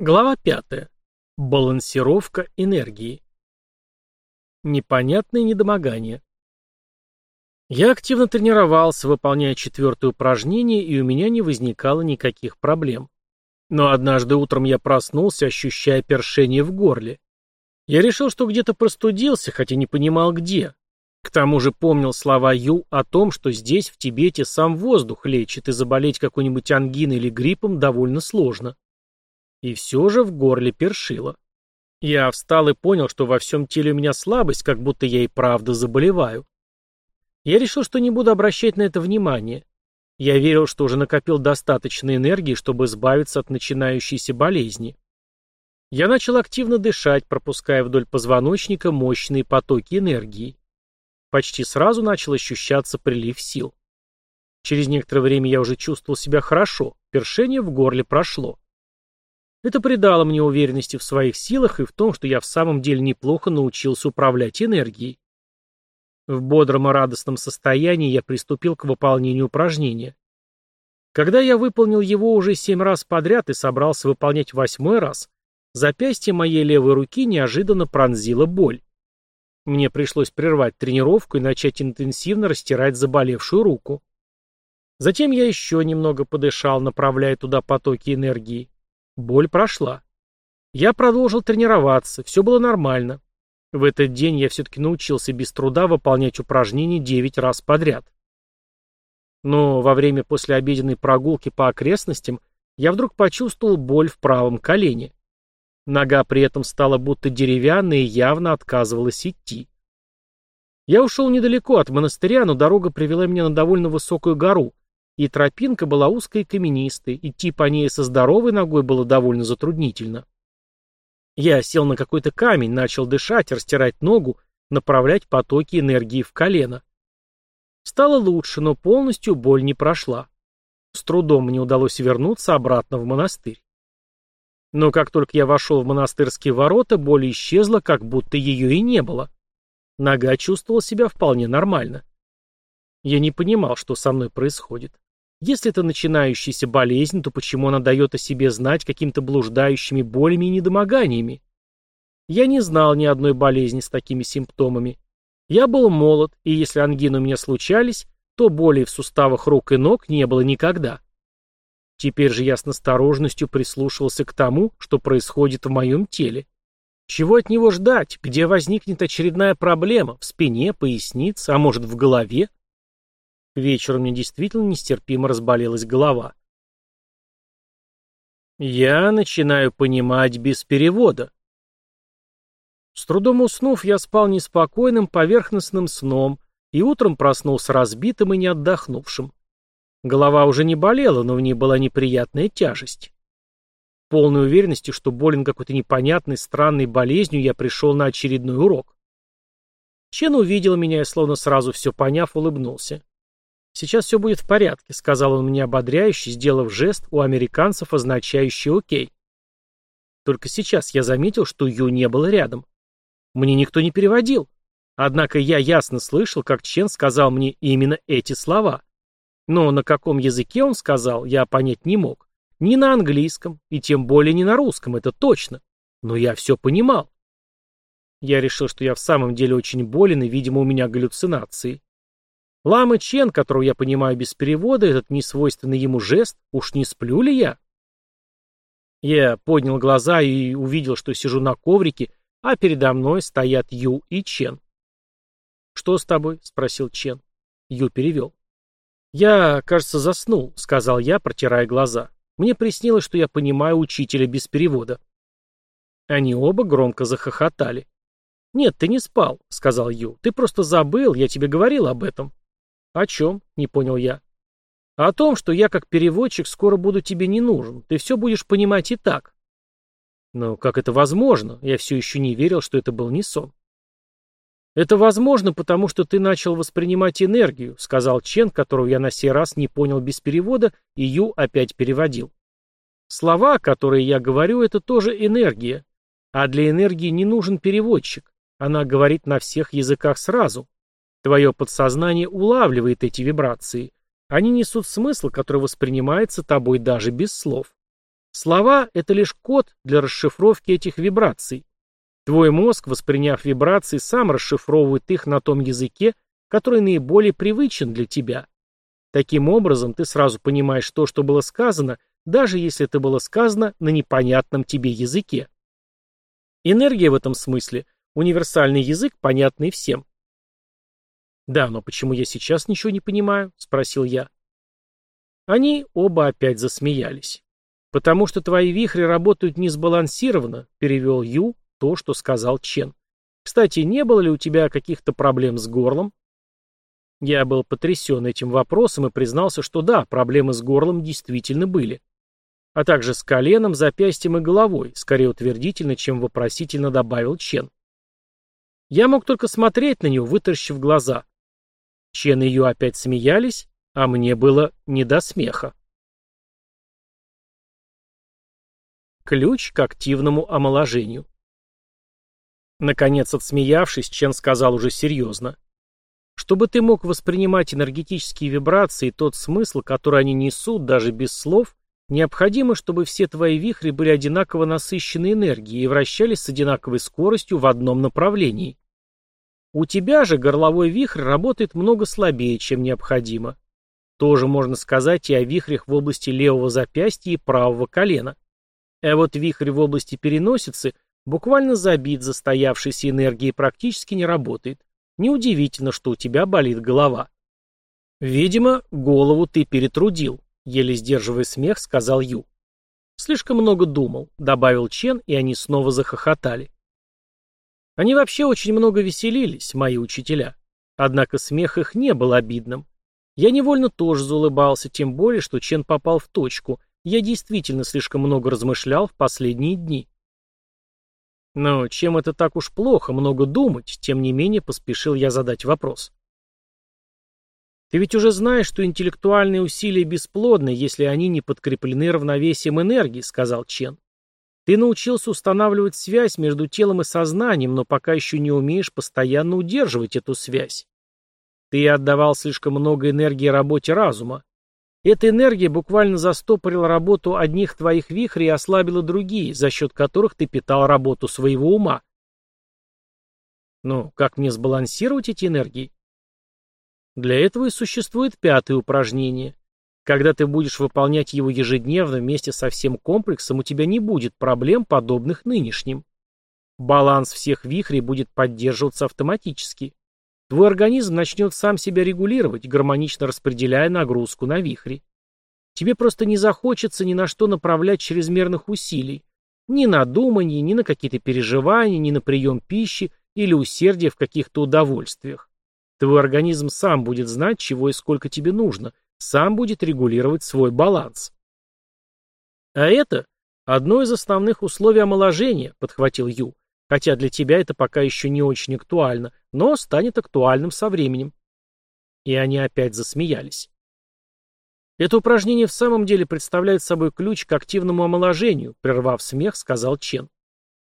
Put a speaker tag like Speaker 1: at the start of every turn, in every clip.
Speaker 1: Глава 5. Балансировка энергии. Непонятные недомогания. Я активно тренировался, выполняя четвертое упражнение, и у меня не возникало никаких проблем. Но однажды утром я проснулся, ощущая першение в горле. Я решил, что где-то простудился, хотя не понимал где. К тому же помнил слова Ю о том, что здесь, в Тибете, сам воздух лечит, и заболеть какой-нибудь ангиной или гриппом довольно сложно. И все же в горле першило. Я встал и понял, что во всем теле у меня слабость, как будто я и правда заболеваю. Я решил, что не буду обращать на это внимания. Я верил, что уже накопил достаточно энергии, чтобы избавиться от начинающейся болезни. Я начал активно дышать, пропуская вдоль позвоночника мощные потоки энергии. Почти сразу начал ощущаться прилив сил. Через некоторое время я уже чувствовал себя хорошо, першение в горле прошло. Это придало мне уверенности в своих силах и в том, что я в самом деле неплохо научился управлять энергией. В бодром и радостном состоянии я приступил к выполнению упражнения. Когда я выполнил его уже семь раз подряд и собрался выполнять восьмой раз, запястье моей левой руки неожиданно пронзила боль. Мне пришлось прервать тренировку и начать интенсивно растирать заболевшую руку. Затем я еще немного подышал, направляя туда потоки энергии. Боль прошла. Я продолжил тренироваться, все было нормально. В этот день я все-таки научился без труда выполнять упражнения 9 раз подряд. Но во время послеобеденной прогулки по окрестностям я вдруг почувствовал боль в правом колене. Нога при этом стала будто деревянной и явно отказывалась идти. Я ушел недалеко от монастыря, но дорога привела меня на довольно высокую гору, и тропинка была узкой и каменистой, идти по ней со здоровой ногой было довольно затруднительно. Я сел на какой-то камень, начал дышать, растирать ногу, направлять потоки энергии в колено. Стало лучше, но полностью боль не прошла. С трудом мне удалось вернуться обратно в монастырь. Но как только я вошел в монастырские ворота, боль исчезла, как будто ее и не было. Нога чувствовала себя вполне нормально. Я не понимал, что со мной происходит. Если это начинающаяся болезнь, то почему она дает о себе знать какими-то блуждающими болями и недомоганиями? Я не знал ни одной болезни с такими симптомами. Я был молод, и если ангины у меня случались, то боли в суставах рук и ног не было никогда. Теперь же я с настороженностью прислушивался к тому, что происходит в моем теле. Чего от него ждать? Где возникнет очередная проблема? В спине, пояснице, а может в голове? Вечером мне действительно нестерпимо разболелась голова. Я начинаю понимать без перевода. С трудом уснув, я спал неспокойным, поверхностным сном и утром проснулся разбитым и не отдохнувшим. Голова уже не болела, но в ней была неприятная тяжесть. Полной уверенности, что болен какой-то непонятной, странной болезнью, я пришел на очередной урок. Чен увидел меня и, словно сразу все поняв, улыбнулся. «Сейчас все будет в порядке», — сказал он мне ободряюще, сделав жест у американцев, означающий «Окей». Только сейчас я заметил, что Ю не было рядом. Мне никто не переводил. Однако я ясно слышал, как Чен сказал мне именно эти слова. Но на каком языке он сказал, я понять не мог. Ни на английском, и тем более не на русском, это точно. Но я все понимал. Я решил, что я в самом деле очень болен, и, видимо, у меня галлюцинации. Лама Чен, которого я понимаю без перевода, этот несвойственный ему жест, уж не сплю ли я? Я поднял глаза и увидел, что сижу на коврике, а передо мной стоят Ю и Чен. «Что с тобой?» — спросил Чен. Ю перевел. «Я, кажется, заснул», — сказал я, протирая глаза. «Мне приснилось, что я понимаю учителя без перевода». Они оба громко захохотали. «Нет, ты не спал», — сказал Ю. «Ты просто забыл, я тебе говорил об этом». «О чем?» — не понял я. «О том, что я как переводчик скоро буду тебе не нужен. Ты все будешь понимать и так». Но как это возможно? Я все еще не верил, что это был не сон. «Это возможно, потому что ты начал воспринимать энергию», — сказал Чен, которого я на сей раз не понял без перевода, и Ю опять переводил. «Слова, которые я говорю, это тоже энергия. А для энергии не нужен переводчик. Она говорит на всех языках сразу. Твое подсознание улавливает эти вибрации. Они несут смысл, который воспринимается тобой даже без слов. Слова — это лишь код для расшифровки этих вибраций. Твой мозг, восприняв вибрации, сам расшифровывает их на том языке, который наиболее привычен для тебя. Таким образом, ты сразу понимаешь то, что было сказано, даже если это было сказано на непонятном тебе языке. Энергия в этом смысле – универсальный язык, понятный всем. «Да, но почему я сейчас ничего не понимаю?» – спросил я. Они оба опять засмеялись. «Потому что твои вихри работают несбалансированно», — перевел Ю то, что сказал Чен. «Кстати, не было ли у тебя каких-то проблем с горлом?» Я был потрясен этим вопросом и признался, что да, проблемы с горлом действительно были. А также с коленом, запястьем и головой, скорее утвердительно, чем вопросительно добавил Чен. Я мог только смотреть на него, вытаращив глаза. Чен и Ю опять смеялись, а мне было не до смеха. Ключ к активному омоложению. Наконец, отсмеявшись, Чен сказал уже серьезно. Чтобы ты мог воспринимать энергетические вибрации и тот смысл, который они несут, даже без слов, необходимо, чтобы все твои вихри были одинаково насыщены энергией и вращались с одинаковой скоростью в одном направлении. У тебя же горловой вихрь работает много слабее, чем необходимо. Тоже можно сказать и о вихрях в области левого запястья и правого колена. А вот вихрь в области переносицы буквально забит застоявшейся энергией и практически не работает. Неудивительно, что у тебя болит голова. Видимо, голову ты перетрудил, еле сдерживая смех, сказал Ю. Слишком много думал, добавил Чен, и они снова захохотали. Они вообще очень много веселились, мои учителя. Однако смех их не был обидным. Я невольно тоже заулыбался, тем более, что Чен попал в точку. Я действительно слишком много размышлял в последние дни. Но чем это так уж плохо, много думать, тем не менее поспешил я задать вопрос. Ты ведь уже знаешь, что интеллектуальные усилия бесплодны, если они не подкреплены равновесием энергии, сказал Чен. Ты научился устанавливать связь между телом и сознанием, но пока еще не умеешь постоянно удерживать эту связь. Ты отдавал слишком много энергии работе разума. Эта энергия буквально застопорила работу одних твоих вихрей и ослабила другие, за счет которых ты питал работу своего ума. Но как мне сбалансировать эти энергии? Для этого и существует пятое упражнение. Когда ты будешь выполнять его ежедневно вместе со всем комплексом, у тебя не будет проблем, подобных нынешним. Баланс всех вихрей будет поддерживаться автоматически. Твой организм начнет сам себя регулировать, гармонично распределяя нагрузку на вихри. Тебе просто не захочется ни на что направлять чрезмерных усилий. Ни на думание, ни на какие-то переживания, ни на прием пищи или усердие в каких-то удовольствиях. Твой организм сам будет знать, чего и сколько тебе нужно, сам будет регулировать свой баланс. А это одно из основных условий омоложения, подхватил Ю. Хотя для тебя это пока еще не очень актуально, но станет актуальным со временем. И они опять засмеялись. Это упражнение в самом деле представляет собой ключ к активному омоложению, прервав смех, сказал Чен.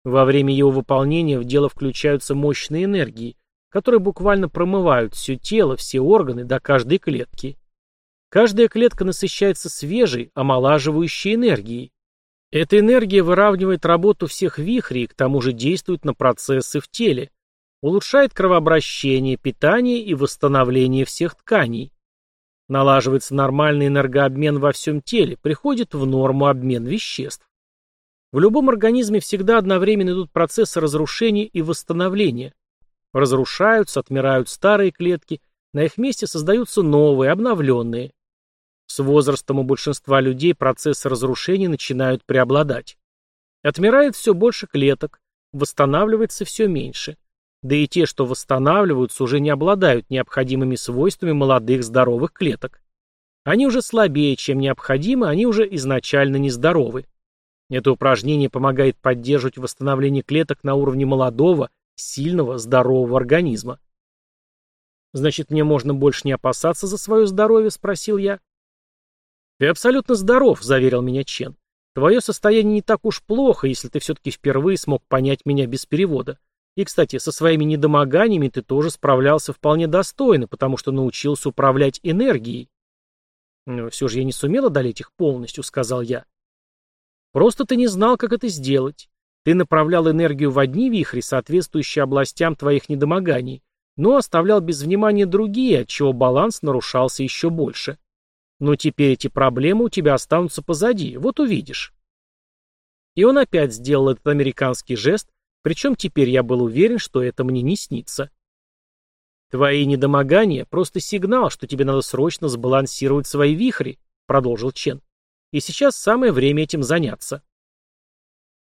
Speaker 1: Во время его выполнения в дело включаются мощные энергии, которые буквально промывают все тело, все органы до каждой клетки. Каждая клетка насыщается свежей, омолаживающей энергией. Эта энергия выравнивает работу всех вихрей и к тому же действует на процессы в теле, улучшает кровообращение, питание и восстановление всех тканей. Налаживается нормальный энергообмен во всем теле, приходит в норму обмен веществ. В любом организме всегда одновременно идут процессы разрушения и восстановления. Разрушаются, отмирают старые клетки, на их месте создаются новые, обновленные. С возрастом у большинства людей процессы разрушения начинают преобладать. Отмирает все больше клеток, восстанавливается все меньше. Да и те, что восстанавливаются, уже не обладают необходимыми свойствами молодых здоровых клеток. Они уже слабее, чем необходимо, они уже изначально нездоровы. Это упражнение помогает поддерживать восстановление клеток на уровне молодого, сильного, здорового организма. «Значит, мне можно больше не опасаться за свое здоровье?» – спросил я. «Ты абсолютно здоров», — заверил меня Чен. «Твое состояние не так уж плохо, если ты все-таки впервые смог понять меня без перевода. И, кстати, со своими недомоганиями ты тоже справлялся вполне достойно, потому что научился управлять энергией». «Но все же я не сумел одолеть их полностью», — сказал я. Просто ты не знал, как это сделать. Ты направлял энергию в одни вихри, соответствующие областям твоих недомоганий, но оставлял без внимания другие, отчего баланс нарушался еще больше. Но теперь эти проблемы у тебя останутся позади, вот увидишь. И он опять сделал этот американский жест, причем теперь я был уверен, что это мне не снится. Твои недомогания — просто сигнал, что тебе надо срочно сбалансировать свои вихри, продолжил Чен. И сейчас самое время этим заняться.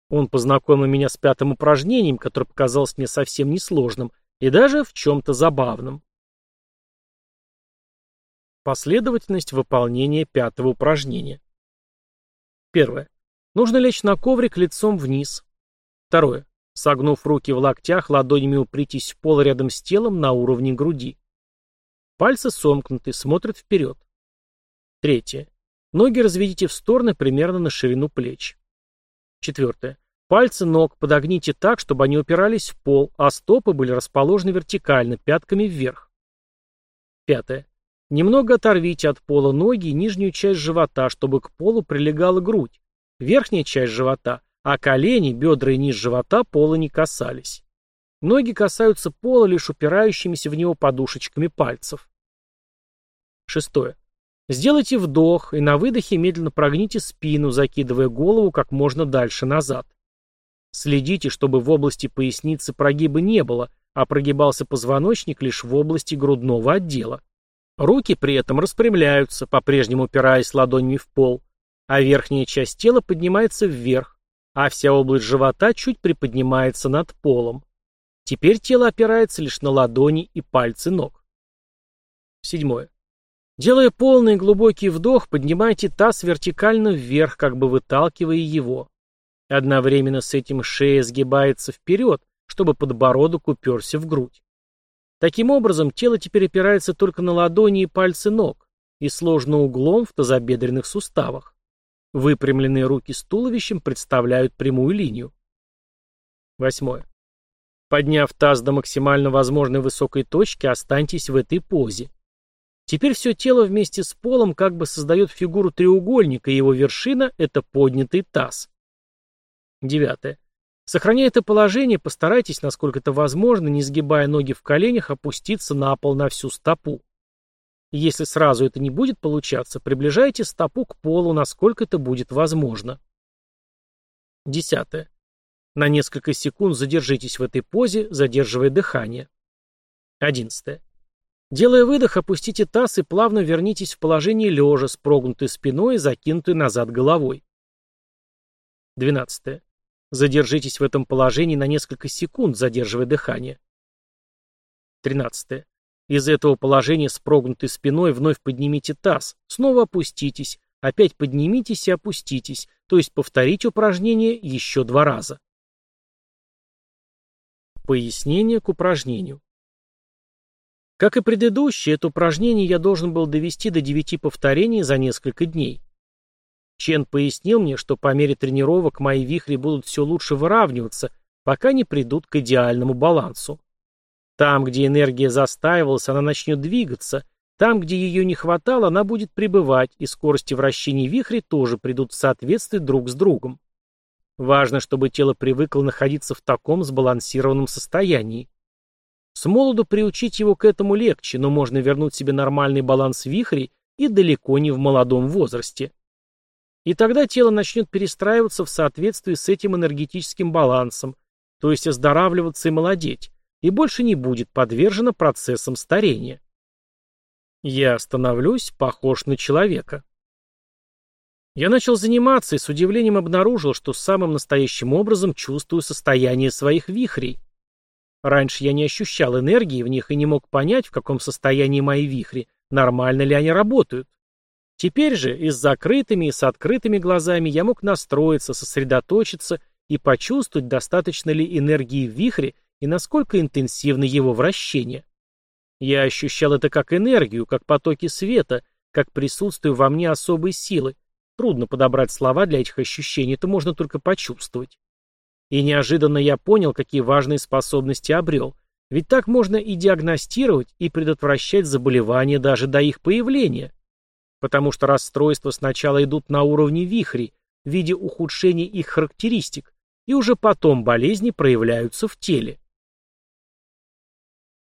Speaker 1: Он познакомил меня с пятым упражнением, которое показалось мне совсем несложным и даже в чем-то забавным. Последовательность выполнения пятого упражнения. Первое. Нужно лечь на коврик лицом вниз. Второе. Согнув руки в локтях, ладонями упритесь в пол рядом с телом на уровне груди. Пальцы сомкнуты, смотрят вперед. Третье. Ноги разведите в стороны примерно на ширину плеч. Четвертое. Пальцы ног подогните так, чтобы они упирались в пол, а стопы были расположены вертикально, пятками вверх. Пятое. Немного оторвите от пола ноги и нижнюю часть живота, чтобы к полу прилегала грудь, верхняя часть живота, а колени, бедра и низ живота пола не касались. Ноги касаются пола лишь упирающимися в него подушечками пальцев. Шестое. Сделайте вдох и на выдохе медленно прогните спину, закидывая голову как можно дальше назад. Следите, чтобы в области поясницы прогиба не было, а прогибался позвоночник лишь в области грудного отдела. Руки при этом распрямляются, по-прежнему упираясь ладонями в пол, а верхняя часть тела поднимается вверх, а вся область живота чуть приподнимается над полом. Теперь тело опирается лишь на ладони и пальцы ног. Седьмое. Делая полный глубокий вдох, поднимайте таз вертикально вверх, как бы выталкивая его. Одновременно с этим шея сгибается вперед, чтобы подбородок уперся в грудь. Таким образом, тело теперь опирается только на ладони и пальцы ног и сложно углом в тазобедренных суставах. Выпрямленные руки с туловищем представляют прямую линию. Восьмое. Подняв таз до максимально возможной высокой точки, останьтесь в этой позе. Теперь все тело вместе с полом как бы создает фигуру треугольника, и его вершина – это поднятый таз. Девятое. Сохраняя это положение, постарайтесь, насколько это возможно, не сгибая ноги в коленях, опуститься на пол на всю стопу. Если сразу это не будет получаться, приближайте стопу к полу, насколько это будет возможно. Десятое. На несколько секунд задержитесь в этой позе, задерживая дыхание. Одиннадцатое. Делая выдох, опустите таз и плавно вернитесь в положение лежа с прогнутой спиной и закинутой назад головой. 12. Задержитесь в этом положении на несколько секунд, задерживая дыхание. 13. Из этого положения с прогнутой спиной вновь поднимите таз, снова опуститесь, опять поднимитесь и опуститесь, то есть повторите упражнение еще два раза. Пояснение к упражнению. Как и предыдущее, это упражнение я должен был довести до девяти повторений за несколько дней. Чен пояснил мне, что по мере тренировок мои вихри будут все лучше выравниваться, пока не придут к идеальному балансу. Там, где энергия застаивалась, она начнет двигаться, там, где ее не хватало, она будет пребывать, и скорости вращения вихрей тоже придут в соответствии друг с другом. Важно, чтобы тело привыкло находиться в таком сбалансированном состоянии. С молоду приучить его к этому легче, но можно вернуть себе нормальный баланс вихрей и далеко не в молодом возрасте. И тогда тело начнет перестраиваться в соответствии с этим энергетическим балансом, то есть оздоравливаться и молодеть, и больше не будет подвержено процессам старения. Я становлюсь похож на человека. Я начал заниматься и с удивлением обнаружил, что самым настоящим образом чувствую состояние своих вихрей. Раньше я не ощущал энергии в них и не мог понять, в каком состоянии мои вихри, нормально ли они работают. Теперь же и с закрытыми, и с открытыми глазами я мог настроиться, сосредоточиться и почувствовать, достаточно ли энергии в вихре и насколько интенсивно его вращение. Я ощущал это как энергию, как потоки света, как присутствие во мне особой силы. Трудно подобрать слова для этих ощущений, это можно только почувствовать. И неожиданно я понял, какие важные способности обрел. Ведь так можно и диагностировать, и предотвращать заболевания даже до их появления. Потому что расстройства сначала идут на уровне вихрей, в виде ухудшения их характеристик, и уже потом болезни проявляются в теле.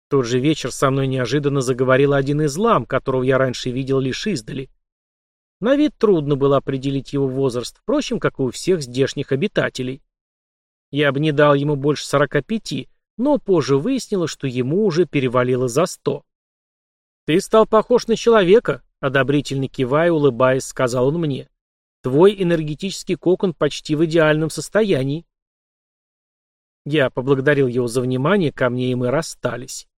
Speaker 1: В тот же вечер со мной неожиданно заговорил один из лам, которого я раньше видел лишь издали. На вид трудно было определить его возраст, впрочем, как и у всех здешних обитателей. Я бы не дал ему больше сорока пяти, но позже выяснилось, что ему уже перевалило за сто. «Ты стал похож на человека», — одобрительно кивая, улыбаясь, сказал он мне. «Твой энергетический кокон почти в идеальном состоянии». Я поблагодарил его за внимание ко мне, и мы расстались.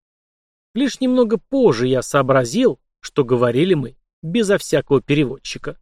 Speaker 1: Лишь немного позже я сообразил, что говорили мы безо всякого переводчика.